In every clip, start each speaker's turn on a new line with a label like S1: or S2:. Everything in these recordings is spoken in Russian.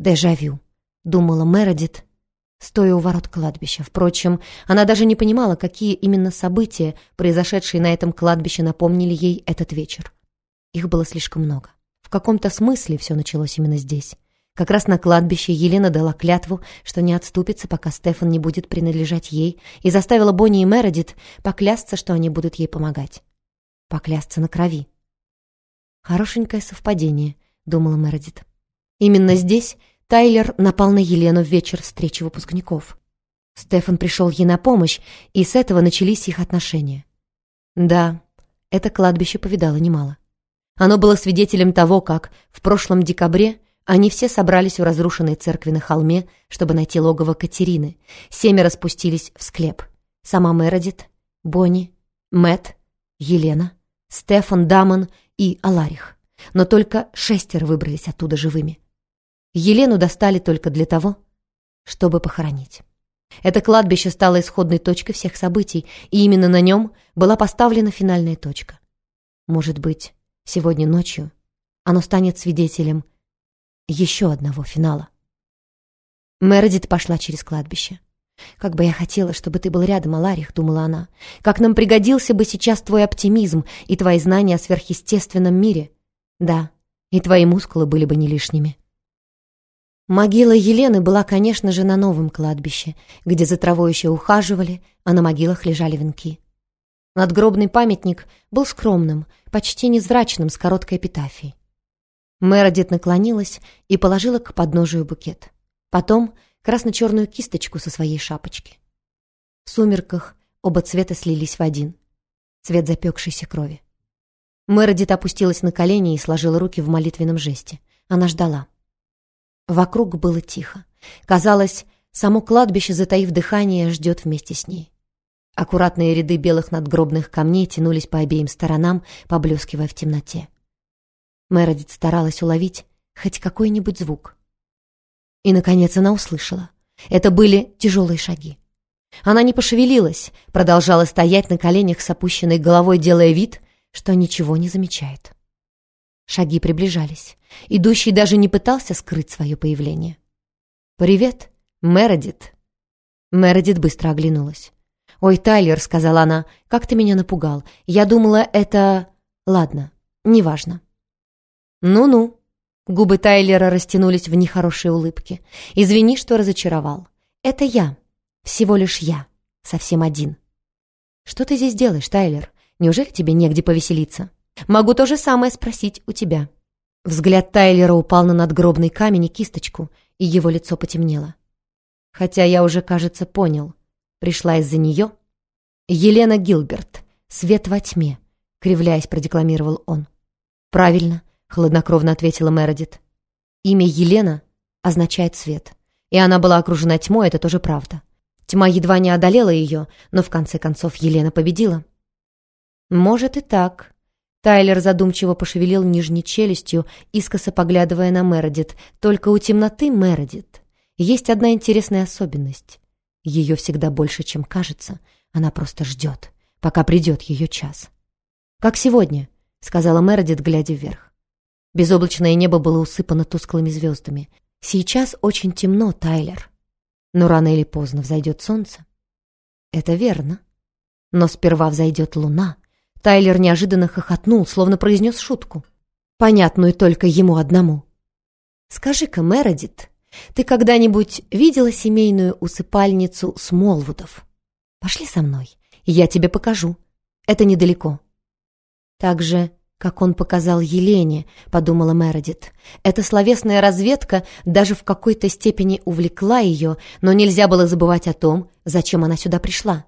S1: Дежавю, думала Мередит, стоя у ворот кладбища. Впрочем, она даже не понимала, какие именно события, произошедшие на этом кладбище, напомнили ей этот вечер. Их было слишком много. В каком-то смысле все началось именно здесь. Как раз на кладбище Елена дала клятву, что не отступится, пока Стефан не будет принадлежать ей, и заставила Бонни и Мередит поклясться, что они будут ей помогать. Поклясться на крови. «Хорошенькое совпадение», — думала Мередит. Именно здесь Тайлер напал на Елену в вечер встречи выпускников. Стефан пришел ей на помощь, и с этого начались их отношения. Да, это кладбище повидало немало. Оно было свидетелем того, как в прошлом декабре они все собрались в разрушенной церкви на холме, чтобы найти логово Катерины. Семеро спустились в склеп. Сама Мередит, Бонни, Мэт, Елена, Стефан Дамон и Аларих. Но только шестеро выбрались оттуда живыми. Елену достали только для того, чтобы похоронить. Это кладбище стало исходной точкой всех событий, и именно на нем была поставлена финальная точка. Может быть, сегодня ночью оно станет свидетелем еще одного финала. Мередит пошла через кладбище. «Как бы я хотела, чтобы ты был рядом, Аларих», — думала она. «Как нам пригодился бы сейчас твой оптимизм и твои знания о сверхъестественном мире. Да, и твои мускулы были бы не лишними». Могила Елены была, конечно же, на новом кладбище, где за травой еще ухаживали, а на могилах лежали венки. Надгробный памятник был скромным, почти незрачным, с короткой эпитафией. Мередит наклонилась и положила к подножию букет. Потом красно-черную кисточку со своей шапочки. В сумерках оба цвета слились в один. Цвет запекшейся крови. Мередит опустилась на колени и сложила руки в молитвенном жесте. Она ждала. Вокруг было тихо. Казалось, само кладбище, затаив дыхание, ждет вместе с ней. Аккуратные ряды белых надгробных камней тянулись по обеим сторонам, поблескивая в темноте. Мередит старалась уловить хоть какой-нибудь звук. И, наконец, она услышала. Это были тяжелые шаги. Она не пошевелилась, продолжала стоять на коленях с опущенной головой, делая вид, что ничего не замечает. Шаги приближались. Идущий даже не пытался скрыть свое появление. «Привет, Мередит!» Мередит быстро оглянулась. «Ой, Тайлер», — сказала она, — «как ты меня напугал. Я думала, это... Ладно, неважно». «Ну-ну». Губы Тайлера растянулись в нехорошие улыбки. «Извини, что разочаровал. Это я. Всего лишь я. Совсем один». «Что ты здесь делаешь, Тайлер? Неужели тебе негде повеселиться?» Могу то же самое спросить у тебя». Взгляд Тайлера упал на надгробный камень и кисточку, и его лицо потемнело. Хотя я уже, кажется, понял. Пришла из-за нее. «Елена Гилберт. Свет во тьме», — кривляясь, продекламировал он. «Правильно», — хладнокровно ответила Мередит. «Имя Елена означает свет. И она была окружена тьмой, это тоже правда. Тьма едва не одолела ее, но в конце концов Елена победила». «Может и так», Тайлер задумчиво пошевелил нижней челюстью, искоса поглядывая на Мередит. Только у темноты Мередит есть одна интересная особенность. Ее всегда больше, чем кажется. Она просто ждет, пока придет ее час. «Как сегодня», — сказала Мередит, глядя вверх. Безоблачное небо было усыпано тусклыми звездами. «Сейчас очень темно, Тайлер. Но рано или поздно взойдет солнце». «Это верно. Но сперва взойдет луна», Тайлер неожиданно хохотнул, словно произнес шутку. Понятную только ему одному. «Скажи-ка, Мередит, ты когда-нибудь видела семейную усыпальницу Смолвудов? Пошли со мной, я тебе покажу. Это недалеко». Так же, как он показал Елене, подумала Мередит. Эта словесная разведка даже в какой-то степени увлекла ее, но нельзя было забывать о том, зачем она сюда пришла.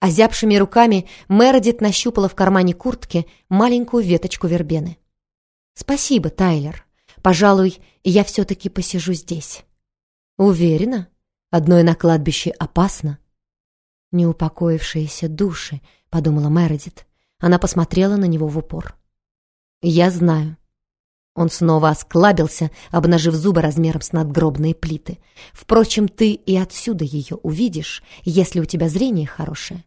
S1: Озябшими руками Мередит нащупала в кармане куртки маленькую веточку вербены. «Спасибо, Тайлер. Пожалуй, я все-таки посижу здесь». «Уверена? Одной на кладбище опасно». «Неупокоившиеся души», — подумала Мередит. Она посмотрела на него в упор. «Я знаю». Он снова осклабился, обнажив зубы размером с надгробные плиты. «Впрочем, ты и отсюда ее увидишь, если у тебя зрение хорошее.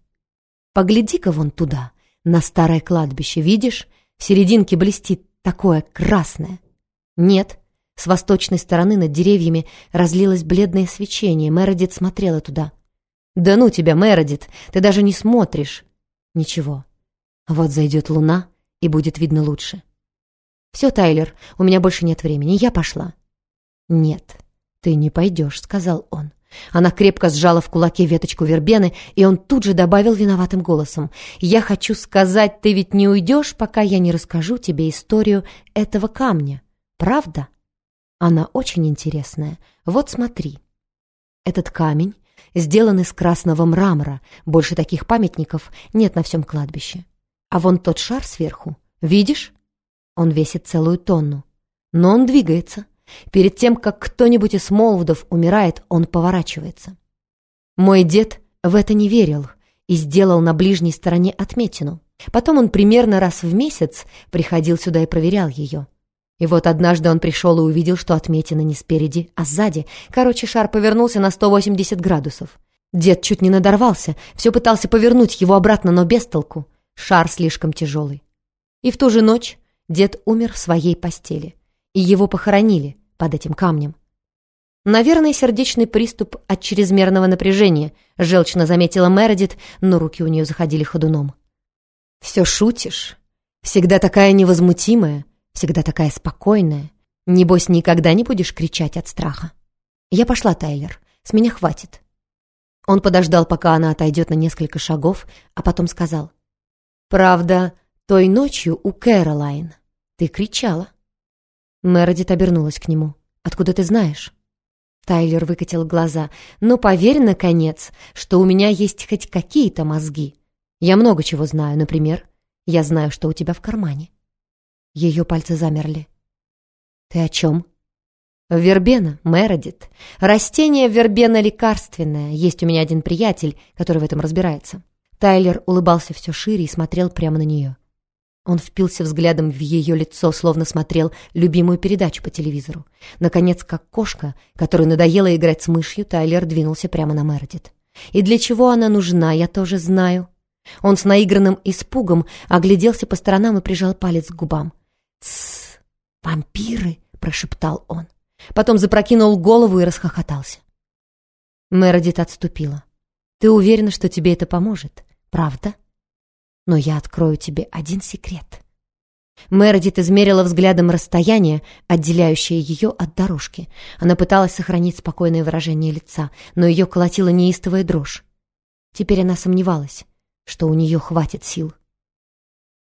S1: Погляди-ка вон туда, на старое кладбище, видишь? В серединке блестит такое красное». «Нет», — С восточной стороны над деревьями разлилось бледное свечение. Мередит смотрела туда. «Да ну тебя, Мередит, ты даже не смотришь!» «Ничего. Вот зайдет луна, и будет видно лучше». «Все, Тайлер, у меня больше нет времени, я пошла». «Нет, ты не пойдешь», — сказал он. Она крепко сжала в кулаке веточку вербены, и он тут же добавил виноватым голосом. «Я хочу сказать, ты ведь не уйдешь, пока я не расскажу тебе историю этого камня. Правда? Она очень интересная. Вот смотри. Этот камень сделан из красного мрамора. Больше таких памятников нет на всем кладбище. А вон тот шар сверху. Видишь? Он весит целую тонну. Но он двигается. Перед тем, как кто-нибудь из Молвудов умирает, он поворачивается. Мой дед в это не верил и сделал на ближней стороне отметину. Потом он примерно раз в месяц приходил сюда и проверял ее. И вот однажды он пришел и увидел, что отметина не спереди, а сзади. Короче, шар повернулся на 180 градусов. Дед чуть не надорвался, все пытался повернуть его обратно, но без толку. Шар слишком тяжелый. И в ту же ночь дед умер в своей постели. И его похоронили, под этим камнем. Наверное, сердечный приступ от чрезмерного напряжения, желчно заметила Мередит, но руки у нее заходили ходуном. «Все шутишь? Всегда такая невозмутимая, всегда такая спокойная. Небось, никогда не будешь кричать от страха. Я пошла, Тайлер, с меня хватит». Он подождал, пока она отойдет на несколько шагов, а потом сказал. «Правда, той ночью у Кэролайн ты кричала». Мередит обернулась к нему. «Откуда ты знаешь?» Тайлер выкатил глаза. «Ну, поверь, наконец, что у меня есть хоть какие-то мозги. Я много чего знаю. Например, я знаю, что у тебя в кармане». Ее пальцы замерли. «Ты о чем?» «Вербена, Мередит. Растение вербена лекарственное. Есть у меня один приятель, который в этом разбирается». Тайлер улыбался все шире и смотрел прямо на нее. Он впился взглядом в ее лицо, словно смотрел любимую передачу по телевизору. Наконец, как кошка, которой надоело играть с мышью, Тайлер двинулся прямо на Мередит. «И для чего она нужна, я тоже знаю». Он с наигранным испугом огляделся по сторонам и прижал палец к губам. «Тссс, вампиры!» — прошептал он. Потом запрокинул голову и расхохотался. Мередит отступила. «Ты уверена, что тебе это поможет, правда?» Но я открою тебе один секрет. Мередит измерила взглядом расстояние, отделяющее ее от дорожки. Она пыталась сохранить спокойное выражение лица, но ее колотила неистовая дрожь. Теперь она сомневалась, что у нее хватит сил.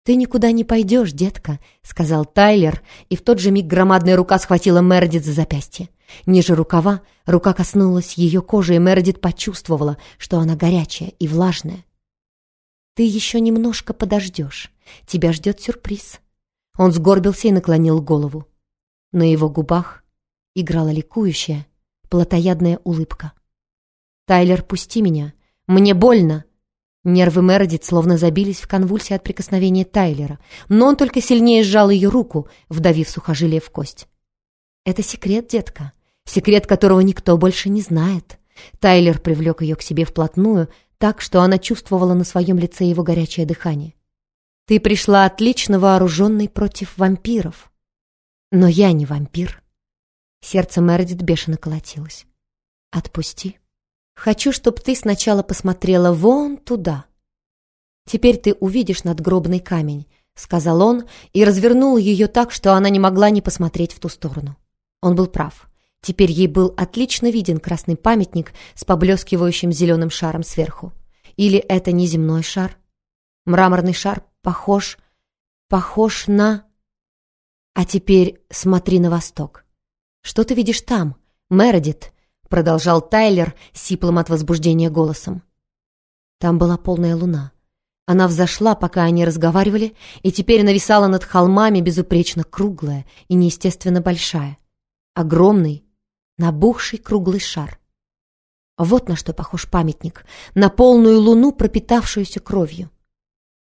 S1: «Ты никуда не пойдешь, детка», — сказал Тайлер, и в тот же миг громадная рука схватила Мередит за запястье. Ниже рукава рука коснулась ее кожи, и Мередит почувствовала, что она горячая и влажная. Ты еще немножко подождешь. Тебя ждет сюрприз». Он сгорбился и наклонил голову. На его губах играла ликующая, плотоядная улыбка. «Тайлер, пусти меня! Мне больно!» Нервы Мередит словно забились в конвульсии от прикосновения Тайлера, но он только сильнее сжал ее руку, вдавив сухожилие в кость. «Это секрет, детка, секрет, которого никто больше не знает». Тайлер привлек ее к себе вплотную, так, что она чувствовала на своем лице его горячее дыхание. «Ты пришла отлично вооруженной против вампиров. Но я не вампир». Сердце Мередит бешено колотилось. «Отпусти. Хочу, чтобы ты сначала посмотрела вон туда. Теперь ты увидишь надгробный камень», — сказал он и развернул ее так, что она не могла не посмотреть в ту сторону. Он был прав. Теперь ей был отлично виден красный памятник с поблескивающим зеленым шаром сверху. Или это не земной шар? Мраморный шар похож... похож на... А теперь смотри на восток. Что ты видишь там, Мередит? Продолжал Тайлер сиплым от возбуждения голосом. Там была полная луна. Она взошла, пока они разговаривали, и теперь нависала над холмами безупречно круглая и неестественно большая. Огромный, набухший круглый шар. Вот на что похож памятник, на полную луну, пропитавшуюся кровью.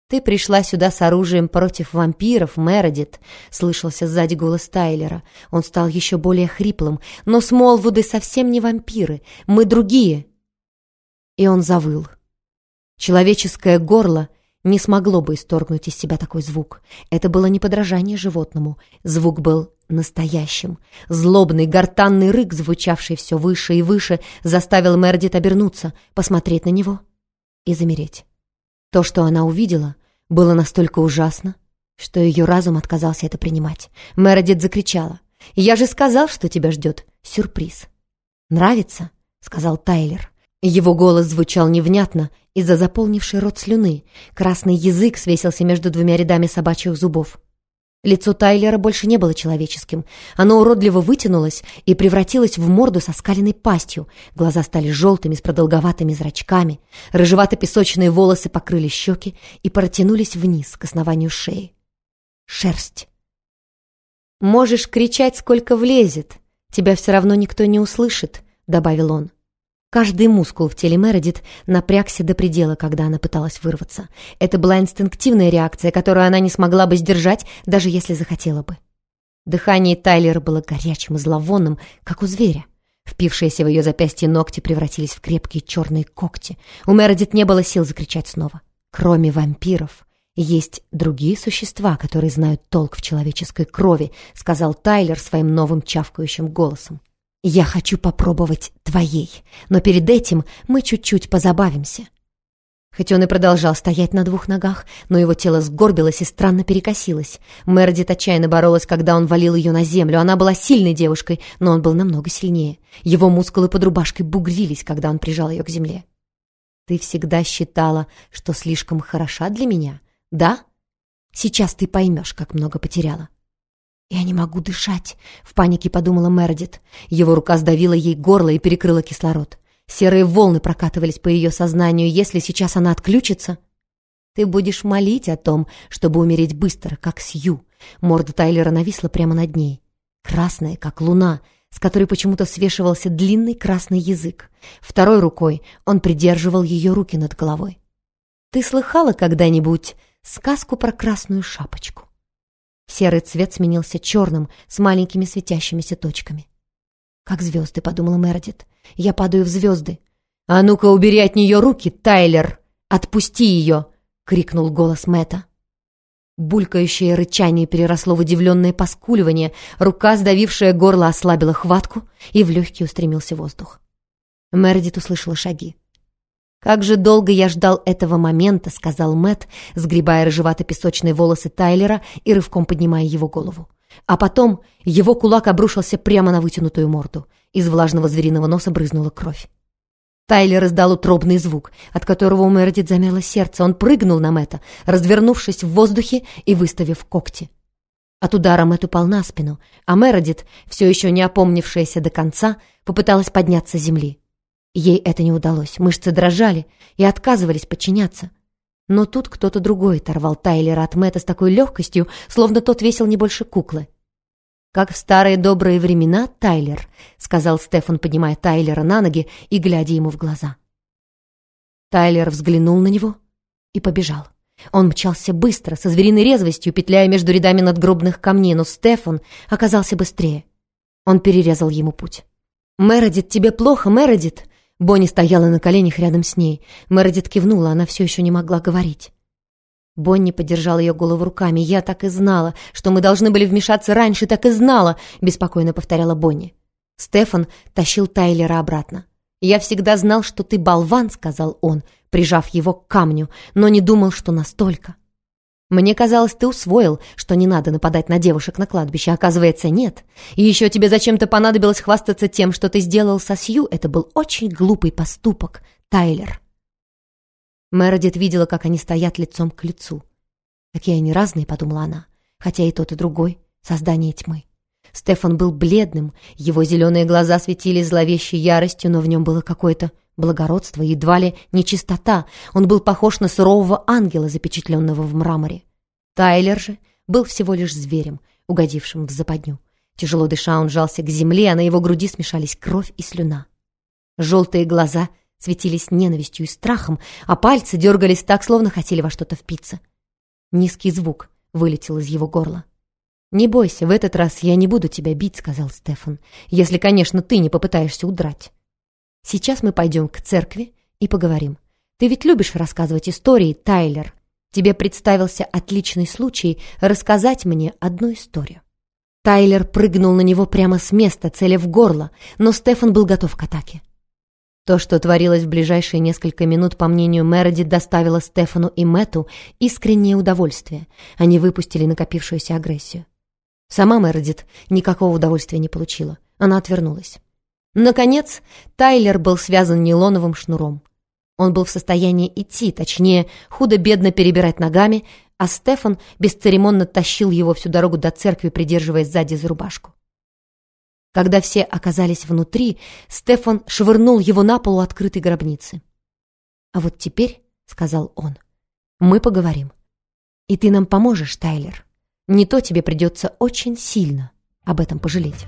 S1: «Ты пришла сюда с оружием против вампиров, Мередит», — слышался сзади голос Тайлера. Он стал еще более хриплым. «Но Смолвуды совсем не вампиры, мы другие». И он завыл. Человеческое горло не смогло бы исторгнуть из себя такой звук. Это было не подражание животному. Звук был настоящим. Злобный, гортанный рык, звучавший все выше и выше, заставил Мердит обернуться, посмотреть на него и замереть. То, что она увидела, было настолько ужасно, что ее разум отказался это принимать. Мередит закричала. «Я же сказал, что тебя ждет сюрприз». «Нравится?» — сказал Тайлер. Его голос звучал невнятно из-за заполнившей рот слюны. Красный язык свесился между двумя рядами собачьих зубов. Лицо Тайлера больше не было человеческим. Оно уродливо вытянулось и превратилось в морду со скаленной пастью. Глаза стали желтыми с продолговатыми зрачками. Рыжевато-песочные волосы покрыли щеки и протянулись вниз к основанию шеи. Шерсть. «Можешь кричать, сколько влезет. Тебя все равно никто не услышит», — добавил он. Каждый мускул в теле Мередит напрягся до предела, когда она пыталась вырваться. Это была инстинктивная реакция, которую она не смогла бы сдержать, даже если захотела бы. Дыхание Тайлера было горячим и зловонным, как у зверя. Впившиеся в ее запястье ногти превратились в крепкие черные когти. У Мередит не было сил закричать снова. Кроме вампиров, есть другие существа, которые знают толк в человеческой крови, сказал Тайлер своим новым чавкающим голосом. «Я хочу попробовать твоей, но перед этим мы чуть-чуть позабавимся». Хоть он и продолжал стоять на двух ногах, но его тело сгорбилось и странно перекосилось. Мередит отчаянно боролась, когда он валил ее на землю. Она была сильной девушкой, но он был намного сильнее. Его мускулы под рубашкой бугрились, когда он прижал ее к земле. «Ты всегда считала, что слишком хороша для меня, да? Сейчас ты поймешь, как много потеряла. «Я не могу дышать», — в панике подумала Мередит. Его рука сдавила ей горло и перекрыла кислород. Серые волны прокатывались по ее сознанию. Если сейчас она отключится... «Ты будешь молить о том, чтобы умереть быстро, как Сью». Морда Тайлера нависла прямо над ней. Красная, как луна, с которой почему-то свешивался длинный красный язык. Второй рукой он придерживал ее руки над головой. «Ты слыхала когда-нибудь сказку про красную шапочку?» Серый цвет сменился черным, с маленькими светящимися точками. «Как звезды», — подумала Мередит. «Я падаю в звезды». «А ну-ка, убери от нее руки, Тайлер! Отпусти ее!» — крикнул голос Мэтта. Булькающее рычание переросло в удивленное поскуливание, рука, сдавившая горло, ослабила хватку, и в легкий устремился воздух. Мередит услышала шаги. «Как же долго я ждал этого момента», — сказал Мэт, сгребая рыжевато-песочные волосы Тайлера и рывком поднимая его голову. А потом его кулак обрушился прямо на вытянутую морду. Из влажного звериного носа брызнула кровь. Тайлер издал утробный звук, от которого у Мередит замерло сердце. Он прыгнул на Мэтта, развернувшись в воздухе и выставив когти. От удара Мэтт упал на спину, а Мередит, все еще не опомнившаяся до конца, попыталась подняться с земли. Ей это не удалось, мышцы дрожали и отказывались подчиняться. Но тут кто-то другой оторвал Тайлера от Мэтта с такой легкостью, словно тот весил не больше куклы. «Как в старые добрые времена, Тайлер», — сказал Стефан, поднимая Тайлера на ноги и глядя ему в глаза. Тайлер взглянул на него и побежал. Он мчался быстро, со звериной резвостью, петляя между рядами надгробных камней, но Стефан оказался быстрее. Он перерезал ему путь. «Мередит, тебе плохо, Мередит!» Бонни стояла на коленях рядом с ней. Мередит кивнула, она все еще не могла говорить. Бонни поддержал ее голову руками. «Я так и знала, что мы должны были вмешаться раньше, так и знала!» — беспокойно повторяла Бонни. Стефан тащил Тайлера обратно. «Я всегда знал, что ты болван», — сказал он, прижав его к камню, но не думал, что настолько. Мне казалось, ты усвоил, что не надо нападать на девушек на кладбище. Оказывается, нет. И еще тебе зачем-то понадобилось хвастаться тем, что ты сделал со Сью. Это был очень глупый поступок, Тайлер. Мередит видела, как они стоят лицом к лицу. Какие они разные, подумала она, хотя и тот, и другой — создание тьмы. Стефан был бледным, его зеленые глаза светились зловещей яростью, но в нем было какое-то благородство, едва ли не чистота. Он был похож на сурового ангела, запечатленного в мраморе. Тайлер же был всего лишь зверем, угодившим в западню. Тяжело дыша, он жался к земле, а на его груди смешались кровь и слюна. Желтые глаза светились ненавистью и страхом, а пальцы дергались так, словно хотели во что-то впиться. Низкий звук вылетел из его горла. «Не бойся, в этот раз я не буду тебя бить», — сказал Стефан, «если, конечно, ты не попытаешься удрать». «Сейчас мы пойдем к церкви и поговорим. Ты ведь любишь рассказывать истории, Тайлер. тебе представился отличный случай рассказать мне одну историю». Тайлер прыгнул на него прямо с места, целя в горло, но Стефан был готов к атаке. То, что творилось в ближайшие несколько минут, по мнению Мередит, доставило Стефану и Мэтту искреннее удовольствие. Они выпустили накопившуюся агрессию. Сама Мередит никакого удовольствия не получила. Она отвернулась. Наконец, Тайлер был связан нейлоновым шнуром. Он был в состоянии идти, точнее, худо-бедно перебирать ногами, а Стефан бесцеремонно тащил его всю дорогу до церкви, придерживая сзади за рубашку. Когда все оказались внутри, Стефан швырнул его на полу открытой гробницы. «А вот теперь, — сказал он, — мы поговорим. И ты нам поможешь, Тайлер. Не то тебе придется очень сильно об этом пожалеть».